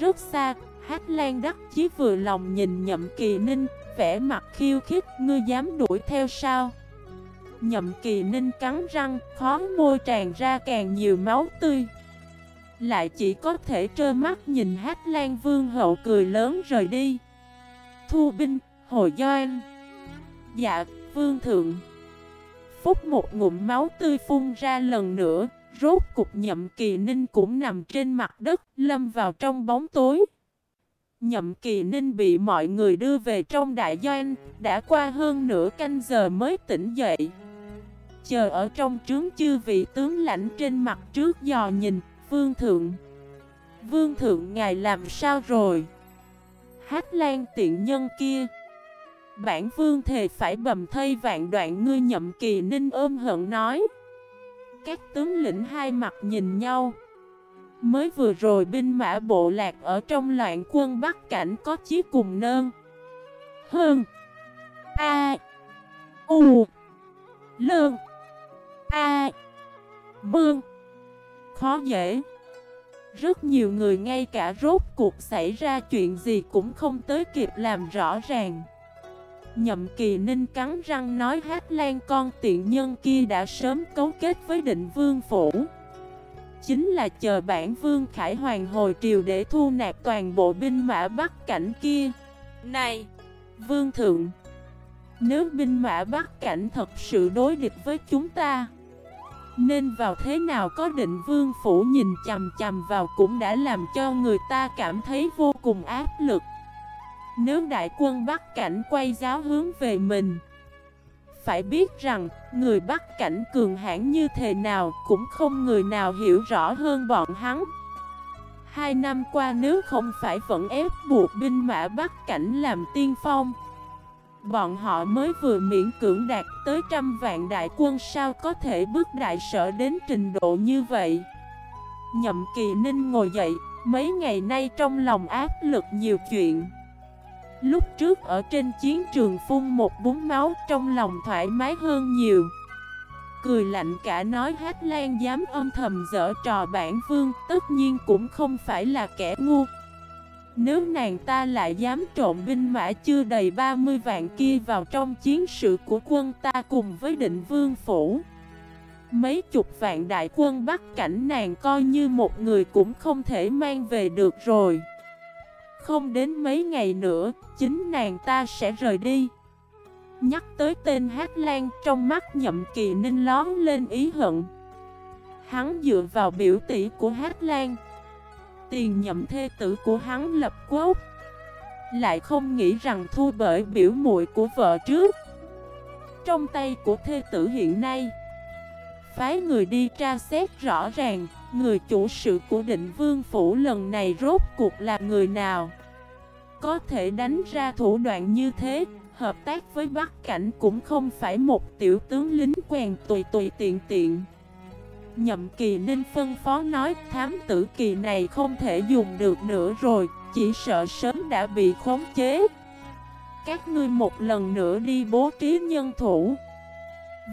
Rất xa, Hát Lan đắc chí vừa lòng nhìn Nhậm Kỳ Ninh, vẻ mặt khiêu khích, ngươi dám đuổi theo sao? Nhậm Kỳ Ninh cắn răng, khó môi tràn ra càng nhiều máu tươi. Lại chỉ có thể trơ mắt nhìn Hát Lan Vương hậu cười lớn rời đi. Thu binh, hồi doan. Dạ, Vương thượng. Phúc một ngụm máu tươi phun ra lần nữa, rốt cục nhậm kỳ ninh cũng nằm trên mặt đất, lâm vào trong bóng tối. Nhậm kỳ ninh bị mọi người đưa về trong đại doanh, đã qua hơn nửa canh giờ mới tỉnh dậy. Chờ ở trong trướng chư vị tướng lãnh trên mặt trước dò nhìn, vương thượng. Vương thượng ngài làm sao rồi? Hát lan tiện nhân kia. Bản vương thề phải bầm thây vạn đoạn ngươi nhậm kỳ ninh ôm hận nói. Các tướng lĩnh hai mặt nhìn nhau. Mới vừa rồi binh mã bộ lạc ở trong loạn quân Bắc Cảnh có chí cùng nơn. Hơn. A. U. Lương A. Bương. Khó dễ. Rất nhiều người ngay cả rốt cuộc xảy ra chuyện gì cũng không tới kịp làm rõ ràng. Nhậm kỳ ninh cắn răng nói hát lan con tiện nhân kia đã sớm cấu kết với định vương phủ. Chính là chờ bản vương Khải Hoàng hồi triều để thu nạp toàn bộ binh mã Bắc cảnh kia. Này, vương thượng Nếu binh mã Bắc cảnh thật sự đối địch với chúng ta Nên vào thế nào có định vương phủ nhìn chầm chầm vào cũng đã làm cho người ta cảm thấy vô cùng áp lực nếu đại quân Bắc Cảnh quay giáo hướng về mình Phải biết rằng, người Bắc Cảnh cường hãn như thế nào cũng không người nào hiểu rõ hơn bọn hắn. Hai năm qua nếu không phải vẫn ép buộc binh mã Bắc Cảnh làm tiên phong Bọn họ mới vừa miễn cưỡng đạt tới trăm vạn đại quân sao có thể bước đại sở đến trình độ như vậy? Nhậm kỳ ninh ngồi dậy, mấy ngày nay trong lòng áp lực nhiều chuyện. Lúc trước ở trên chiến trường phun một bún máu trong lòng thoải mái hơn nhiều. Cười lạnh cả nói hát lan dám âm thầm dở trò bản vương, Tất nhiên cũng không phải là kẻ ngu. Nếu nàng ta lại dám trộn binh mã chưa đầy 30 vạn kia vào trong chiến sự của quân ta cùng với định vương phủ. Mấy chục vạn đại quân bắt cảnh nàng coi như một người cũng không thể mang về được rồi không đến mấy ngày nữa, chính nàng ta sẽ rời đi. Nhắc tới tên Hát Lan trong mắt nhậm kỳ ninh lón lên ý hận. Hắn dựa vào biểu tỷ của Hát Lan. Tiền nhậm thê tử của hắn lập quốc. Lại không nghĩ rằng thua bởi biểu muội của vợ trước. Trong tay của thê tử hiện nay Phái người đi tra xét rõ ràng Người chủ sự của định vương phủ lần này rốt cuộc là người nào? Có thể đánh ra thủ đoạn như thế, Hợp tác với Bắc Cảnh cũng không phải một tiểu tướng lính quèn tùy tùy tiện tiện. Nhậm kỳ ninh phân phó nói, thám tử kỳ này không thể dùng được nữa rồi, Chỉ sợ sớm đã bị khống chế. Các ngươi một lần nữa đi bố trí nhân thủ.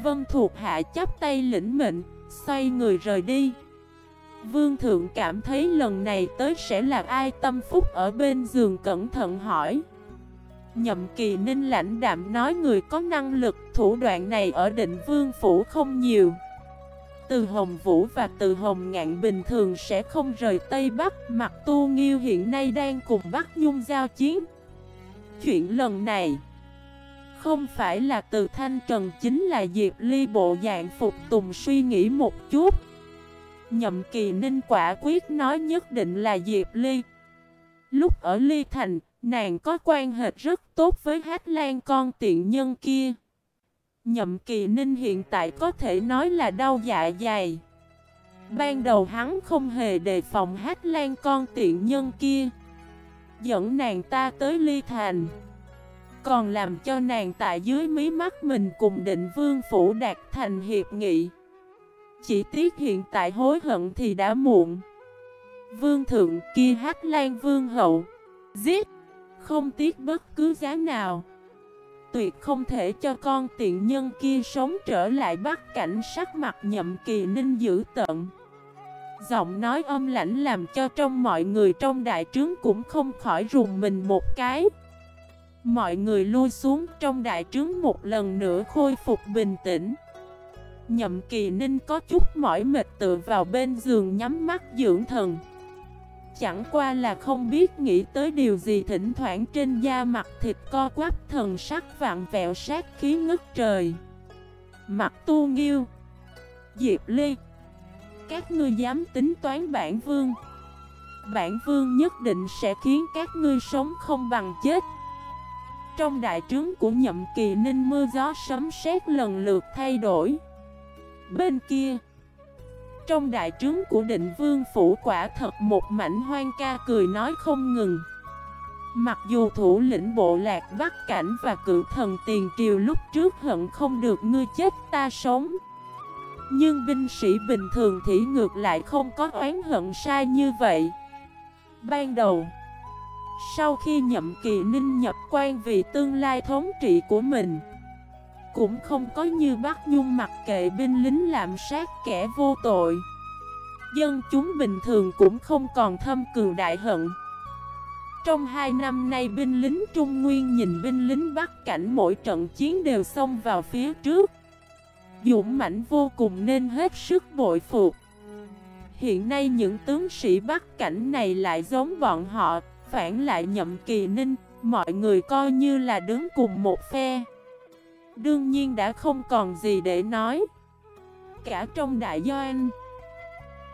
Vân thuộc hạ chắp tay lĩnh mệnh, Xoay người rời đi. Vương thượng cảm thấy lần này tới sẽ là ai tâm phúc ở bên giường cẩn thận hỏi. Nhậm kỳ ninh lãnh đạm nói người có năng lực, thủ đoạn này ở định vương phủ không nhiều. Từ Hồng Vũ và từ Hồng Ngạn bình thường sẽ không rời Tây Bắc Mặt tu nghiêu hiện nay đang cùng Bắc Nhung giao chiến. Chuyện lần này Không phải là từ Thanh Trần, chính là Diệp Ly bộ dạng phục tùng suy nghĩ một chút. Nhậm kỳ ninh quả quyết nói nhất định là Diệp Ly. Lúc ở Ly Thành, nàng có quan hệ rất tốt với Hát Lan con tiện nhân kia. Nhậm kỳ ninh hiện tại có thể nói là đau dạ dày. Ban đầu hắn không hề đề phòng Hát Lan con tiện nhân kia. Dẫn nàng ta tới Ly Thành. Còn làm cho nàng tại dưới mí mắt mình cùng định vương phủ đạt thành hiệp nghị chỉ tiếc hiện tại hối hận thì đã muộn. Vương thượng kia hát lan vương hậu. Giết! Không tiếc bất cứ giá nào. Tuyệt không thể cho con tiện nhân kia sống trở lại bắt cảnh sắc mặt nhậm kỳ ninh dữ tận Giọng nói âm lãnh làm cho trong mọi người trong đại trướng cũng không khỏi rùng mình một cái. Mọi người lui xuống trong đại trướng một lần nữa khôi phục bình tĩnh. Nhậm kỳ ninh có chút mỏi mệt tựa vào bên giường nhắm mắt dưỡng thần. Chẳng qua là không biết nghĩ tới điều gì thỉnh thoảng trên da mặt thịt co quắp thần sắc vạn vẹo sát khí ngất trời. Mặt tu nghiêu, Diệp Ly, Các ngươi dám tính toán bản vương. Bản vương nhất định sẽ khiến các ngươi sống không bằng chết. Trong đại trướng của nhậm kỳ ninh mưa gió sấm sét lần lượt thay đổi. Bên kia. Trong đại trướng của định vương phủ quả thật một mảnh hoang ca cười nói không ngừng. Mặc dù thủ lĩnh bộ lạc Bắc Cảnh và cự thần tiền triều lúc trước hận không được ngươi chết ta sống. Nhưng binh sĩ bình thường thì ngược lại không có oán hận sai như vậy. Ban đầu, Sau khi nhậm kỳ ninh nhập quan vì tương lai thống trị của mình cũng không có như bác Nhung mặc kệ binh lính làm sát kẻ vô tội. Dân chúng bình thường cũng không còn thâm cường đại hận. Trong hai năm nay binh lính Trung Nguyên nhìn binh lính Bắc cảnh mỗi trận chiến đều xông vào phía trước. Dũng mãnh vô cùng nên hết sức bội phục. Hiện nay những tướng sĩ Bắc cảnh này lại giống bọn họ, Phản lại nhậm kỳ ninh, Mọi người coi như là đứng cùng một phe. Đương nhiên đã không còn gì để nói. Cả trong đại doanh,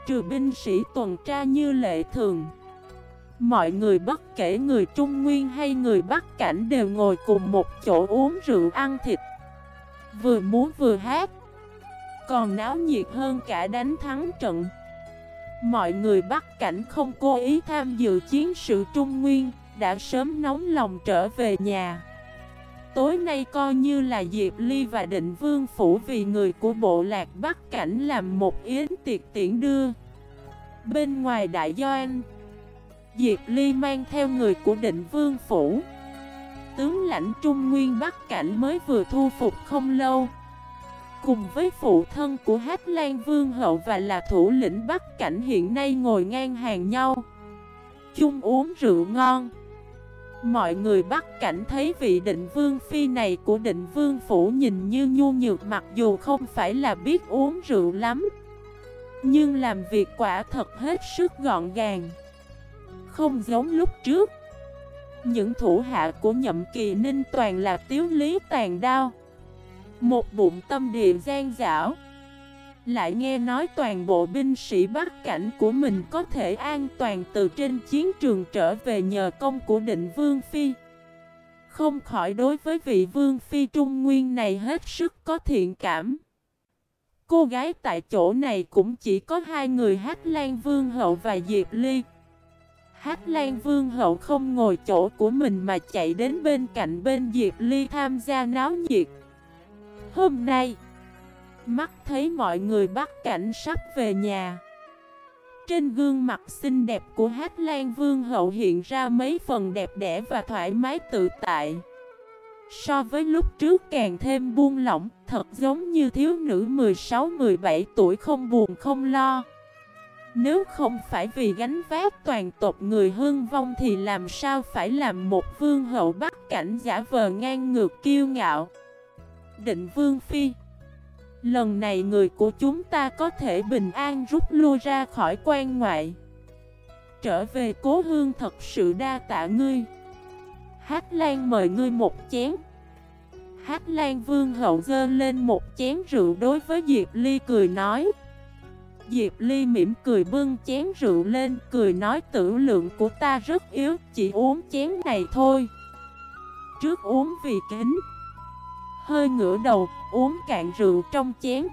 Trừ binh sĩ tuần tra như lệ thường, Mọi người bất kể người Trung Nguyên hay người Bắc Cảnh đều ngồi cùng một chỗ uống rượu ăn thịt, Vừa muốn vừa hát. Còn náo nhiệt hơn cả đánh thắng trận. Mọi người Bắc Cảnh không cố ý tham dự chiến sự Trung Nguyên, Đã sớm nóng lòng trở về nhà. Tối nay coi như là Diệp Ly và Định Vương Phủ vì người của bộ lạc Bắc Cảnh làm một yến tiệc tiễn đưa. Bên ngoài đại doanh Diệp Ly mang theo người của định vương phủ. Tướng lãnh Trung Nguyên Bắc Cảnh mới vừa thu phục không lâu. Cùng với phụ thân của Hát Lan Vương Hậu và là thủ lĩnh Bắc Cảnh hiện nay ngồi ngang hàng nhau. Chung uống rượu ngon. Mọi người bắt Cảnh thấy vị định vương phi này của định vương phủ nhìn như nhu nhược mặc dù không phải là biết uống rượu lắm. Nhưng làm việc quả thật hết sức gọn gàng. Không giống lúc trước. Những thủ hạ của nhậm kỳ ninh toàn là tiếu lý tàn đao. Một bụng tâm địa gian dảo. Lại nghe nói toàn bộ binh sĩ Bắc cảnh của mình có thể an toàn từ trên chiến trường trở về nhờ công của định Vương Phi. Không khỏi đối với vị Vương Phi Trung Nguyên này hết sức có thiện cảm. Cô gái tại chỗ này cũng chỉ có hai người Hát Lan Vương Hậu và Diệp Ly. Hát Lan Vương Hậu không ngồi chỗ của mình mà chạy đến bên cạnh bên Diệp Ly tham gia náo nhiệt. Hôm nay Mắt thấy mọi người bắt cảnh sắp về nhà. Trên gương mặt xinh đẹp của Hát Lan Vương Hậu hiện ra mấy phần đẹp đẽ và thoải mái tự tại. So với lúc trước càng thêm buông lỏng, Thật giống như thiếu nữ 16-17 tuổi không buồn, không lo. Nếu không phải vì gánh vác toàn tộc người hương vong Thì làm sao phải làm một vương hậu bắt cảnh giả vờ ngang ngược kiêu ngạo? Định vương phi Lần này người của chúng ta có thể bình an rút lui ra khỏi quan ngoại. Trở về cố hương thật sự đa tạ ngươi. Hát Lan mời ngươi một chén. Hát Lan Vương hậu dơ lên một chén rượu đối với Diệp Ly cười nói. Diệp Ly mỉm cười bưng chén rượu lên, Cười nói tử lượng của ta rất yếu, Chỉ uống chén này thôi. Trước uống vì kính. Hơi ngửa đầu, uống cạn rượu trong chén.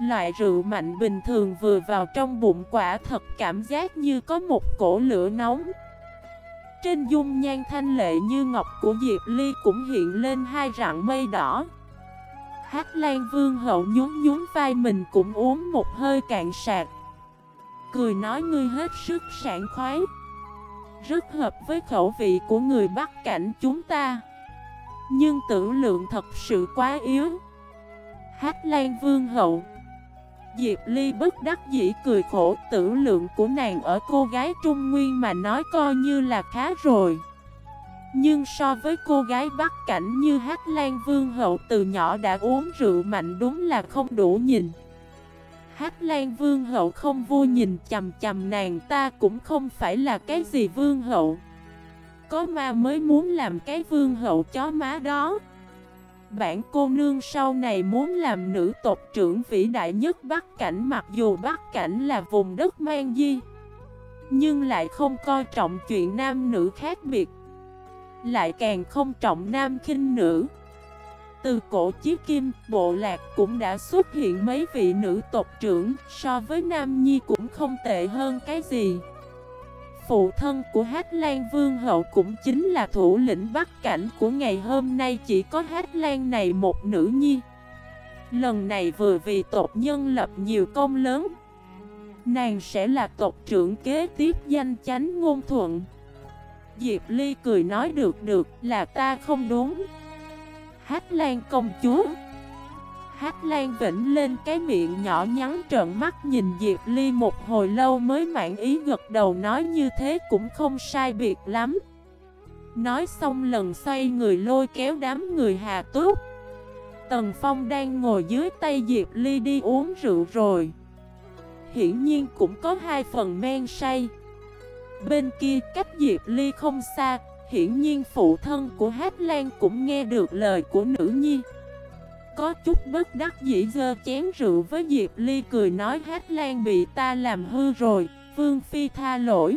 Loại rượu mạnh bình thường vừa vào trong bụng quả thật cảm giác như có một cổ lửa nóng. Trên dung nhan thanh lệ như ngọc của Diệp Ly cũng hiện lên hai rạng mây đỏ. Hát Lan Vương hậu nhún nhún vai mình cũng uống một hơi cạn sạc. Cười nói ngươi hết sức sảng khoái. Rất hợp với khẩu vị của người Bắc cảnh chúng ta. Nhưng tử lượng thật sự quá yếu. Hát Lan Vương hậu. Diệp Ly bất đắc dĩ cười khổ, tử lượng của nàng ở cô gái Trung Nguyên mà nói coi như là khá rồi. Nhưng so với cô gái Bắc Cảnh như Hát Lan Vương Hậu từ nhỏ đã uống rượu mạnh đúng là không đủ nhìn. Hát Lan Vương Hậu không vui nhìn chầm chầm nàng ta cũng không phải là cái gì Vương Hậu. Có ma mới muốn làm cái Vương Hậu chó má đó. Bản cô nương sau này muốn làm nữ tộc trưởng vĩ đại nhất Bắc Cảnh mặc dù Bắc Cảnh là vùng đất mang di Nhưng lại không coi trọng chuyện nam nữ khác biệt Lại càng không trọng nam khinh nữ. Từ cổ chí kim, bộ lạc cũng đã xuất hiện mấy vị nữ tộc trưởng So với nam nhi cũng không tệ hơn cái gì. Phụ thân của Hát Lan Vương Hậu cũng chính là thủ lĩnh Bắc Cảnh của ngày hôm nay chỉ có Hát Lan này một nữ nhi. Lần này vừa vì tộc nhân lập nhiều công lớn, nàng sẽ là tộc trưởng kế tiếp danh chánh ngôn thuận. Diệp Ly cười nói được được là ta không đúng Hát Lan công chúa Hát Lan vĩnh lên cái miệng nhỏ nhắn trợn mắt nhìn Diệp Ly một hồi lâu mới mãn ý gật đầu nói như thế cũng không sai biệt lắm. Nói xong lần xoay người lôi kéo đám người Hà Túc Tần Phong đang ngồi dưới tay Diệp Ly đi uống rượu rồi. Hiển nhiên cũng có hai phần men say. Bên kia cách Diệp Ly không xa, Hiển nhiên phụ thân của Hát Lan cũng nghe được lời của nữ nhi. Có chút bất đắc dĩ dơ chén rượu với Diệp Ly cười nói Hát Lan bị ta làm hư rồi, Vương Phi tha lỗi.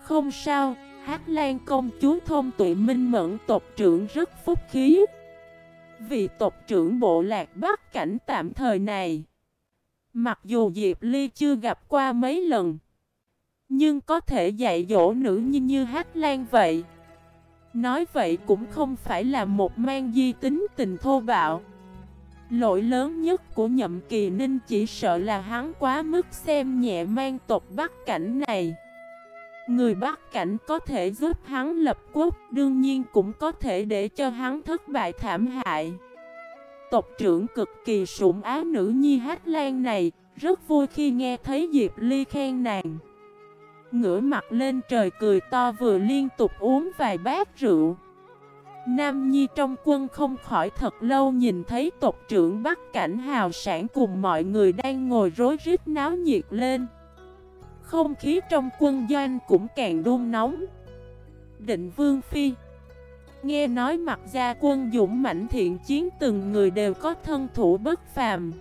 Không sao, Hát Lan công chúa thông tụy minh mẫn tộc trưởng rất phúc khí. Vì tộc trưởng bộ lạc bắc cảnh tạm thời này, Mặc dù Diệp Ly chưa gặp qua mấy lần, Nhưng có thể dạy dỗ nữ như như Hát Lan vậy. Nói vậy cũng không phải là một mang di tính tình thô bạo. Lỗi lớn nhất của nhậm kỳ ninh chỉ sợ là hắn quá mức xem nhẹ mang tộc Bắc Cảnh này. Người Bắc Cảnh có thể giúp hắn lập quốc, Đương nhiên cũng có thể để cho hắn thất bại thảm hại. Tộc trưởng cực kỳ sủng á nữ nhi hát lan này, Rất vui khi nghe thấy Diệp Ly khen nàng. Ngửa mặt lên trời cười to vừa liên tục uống vài bát rượu. Nam Nhi trong quân không khỏi thật lâu nhìn thấy tộc trưởng Bắc Cảnh hào sản cùng mọi người đang ngồi rối rít náo nhiệt lên. Không khí trong quân doanh cũng càng đun nóng. Định Vương Phi, Nghe nói mặt gia quân dũng mạnh thiện chiến từng người đều có thân thủ bất phàm.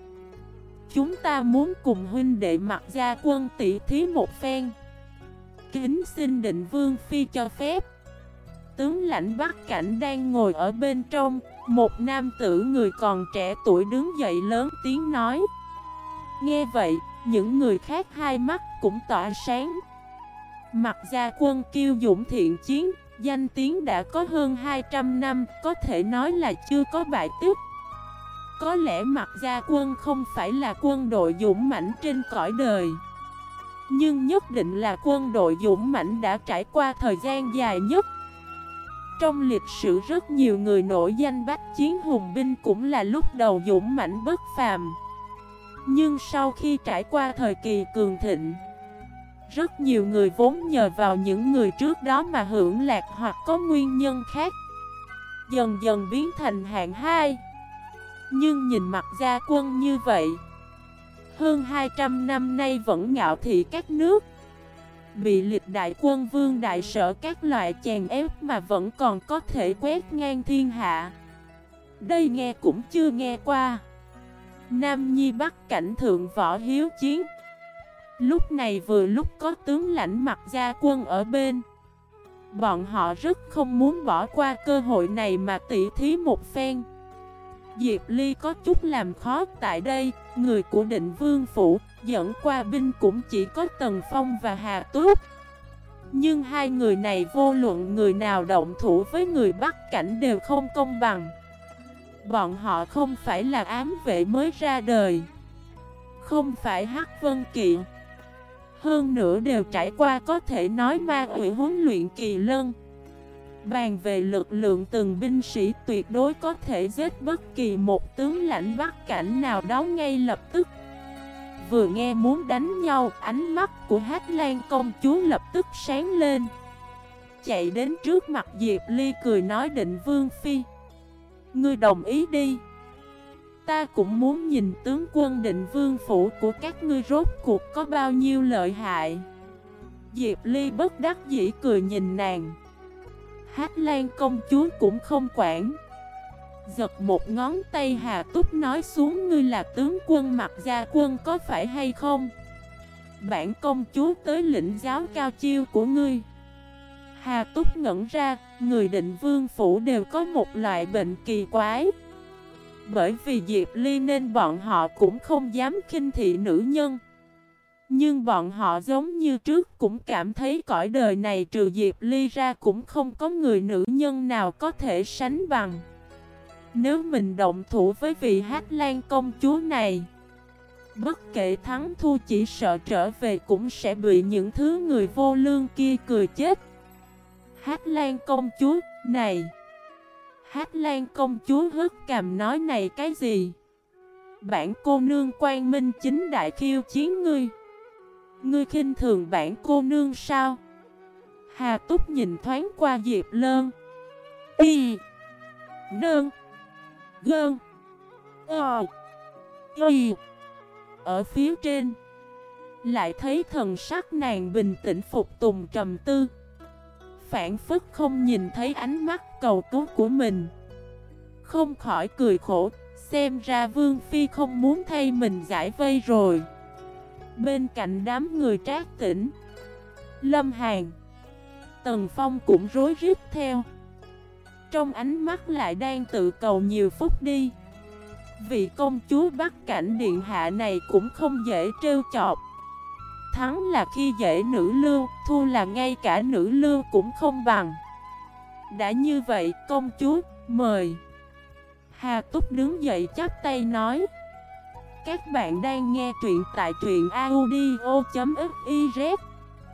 Chúng ta muốn cùng huynh đệ mặt gia quân tỷ thí một phen. Kính xin định vương phi cho phép. Tướng lãnh Bắc Cảnh đang ngồi ở bên trong. Một nam tử người còn trẻ tuổi đứng dậy lớn tiếng nói. Nghe vậy, những người khác hai mắt cũng tỏa sáng. Mặt gia quân kiêu dũng thiện chiến Danh tiếng đã có hơn 200 năm Có thể nói là chưa có bại tiếp Có lẽ mặt gia quân không phải là quân đội dũng mãnh trên cõi đời Nhưng nhất định là quân đội dũng mãnh đã trải qua thời gian dài nhất. Trong lịch sử rất nhiều người nổi danh bách chiến hùng binh cũng là lúc đầu dũng mãnh bất phàm. Nhưng sau khi trải qua thời kỳ cường thịnh, rất nhiều người vốn nhờ vào những người trước đó mà hưởng lạc hoặc có nguyên nhân khác Dần dần biến thành hạng hai. Nhưng nhìn mặt gia quân như vậy, Hơn 200 năm nay vẫn ngạo thị các nước. Bị lịch đại quân vương đại sở các loại chèn ép mà vẫn còn có thể quét ngang thiên hạ. Đây nghe cũng chưa nghe qua. Nam Nhi bắt cảnh thượng võ hiếu chiến. Lúc này vừa lúc có tướng lãnh mặt gia quân ở bên. Bọn họ rất không muốn bỏ qua cơ hội này mà tỉ thí một phen. Diệp Ly có chút làm khó tại đây, Người của định vương phủ dẫn qua binh cũng chỉ có Tần Phong và Hà Túc Nhưng hai người này vô luận người nào động thủ với người Bắc Cảnh đều không công bằng. Bọn họ không phải là ám vệ mới ra đời, Không phải Hắc Vân Kiện hơn nữa đều trải qua có thể nói ma quỷ huấn luyện kỳ lân. Bàn về lực lượng từng binh sĩ tuyệt đối có thể giết bất kỳ một tướng lãnh bắc cảnh nào đó ngay lập tức. Vừa nghe muốn đánh nhau, ánh mắt của Hát Lan công chúa lập tức sáng lên. Chạy đến trước mặt Diệp Ly cười nói định Vương Phi Ngươi đồng ý đi. Ta cũng muốn nhìn tướng quân định vương phủ của các ngươi rốt cuộc có bao nhiêu lợi hại. Diệp Ly bất đắc dĩ cười nhìn nàng. Hát Lan công chúa cũng không quản. Giật một ngón tay Hà Túc nói xuống ngươi là tướng quân mặt gia quân có phải hay không? Bản công chúa tới lĩnh giáo cao chiêu của ngươi. Hà Túc ngẩn ra, người định vương phủ đều có một loại bệnh kỳ quái. Bởi vì Diệp Ly nên bọn họ cũng không dám khinh thị nữ nhân. Nhưng bọn họ giống như trước cũng cảm thấy cõi đời này trừ Diệp Ly ra cũng không có người nữ nhân nào có thể sánh bằng. Nếu mình động thủ với vị hát lan công chúa này Bất kể thắng thua chỉ sợ trở về cũng sẽ bị những thứ người vô lương kia cười chết. Hát Lan công chúa, này Hát Lan công chúa hức cằm nói này cái gì? Bản cô nương quan minh chính đại khiêu chiến ngươi. Ngươi khinh thường bản cô nương sao? Hà Túc nhìn thoáng qua Diệp Lơn. Y. Nương. Gơn. Ờ. Y Ở phía trên. Lại thấy thần sắc nàng bình tĩnh phục tùng trầm tư. Phản phức không nhìn thấy ánh mắt cầu cứu của mình. Không khỏi cười khổ, Xem ra Vương Phi không muốn thay mình giải vây rồi. Bên cạnh đám người trác tỉnh, Lâm Hàn, Tần Phong cũng rối rít theo. Trong ánh mắt lại đang tự cầu nhiều phút đi. Vị công chúa Bắc Cảnh Điện Hạ này cũng không dễ trêu chọc. Thắng là khi dễ nữ lưu, thua là ngay cả nữ lưu cũng không bằng. Đã như vậy, công chúa, mời. Hà Túc đứng dậy chắp tay nói. Các bạn đang nghe truyện tại truyện audio.fif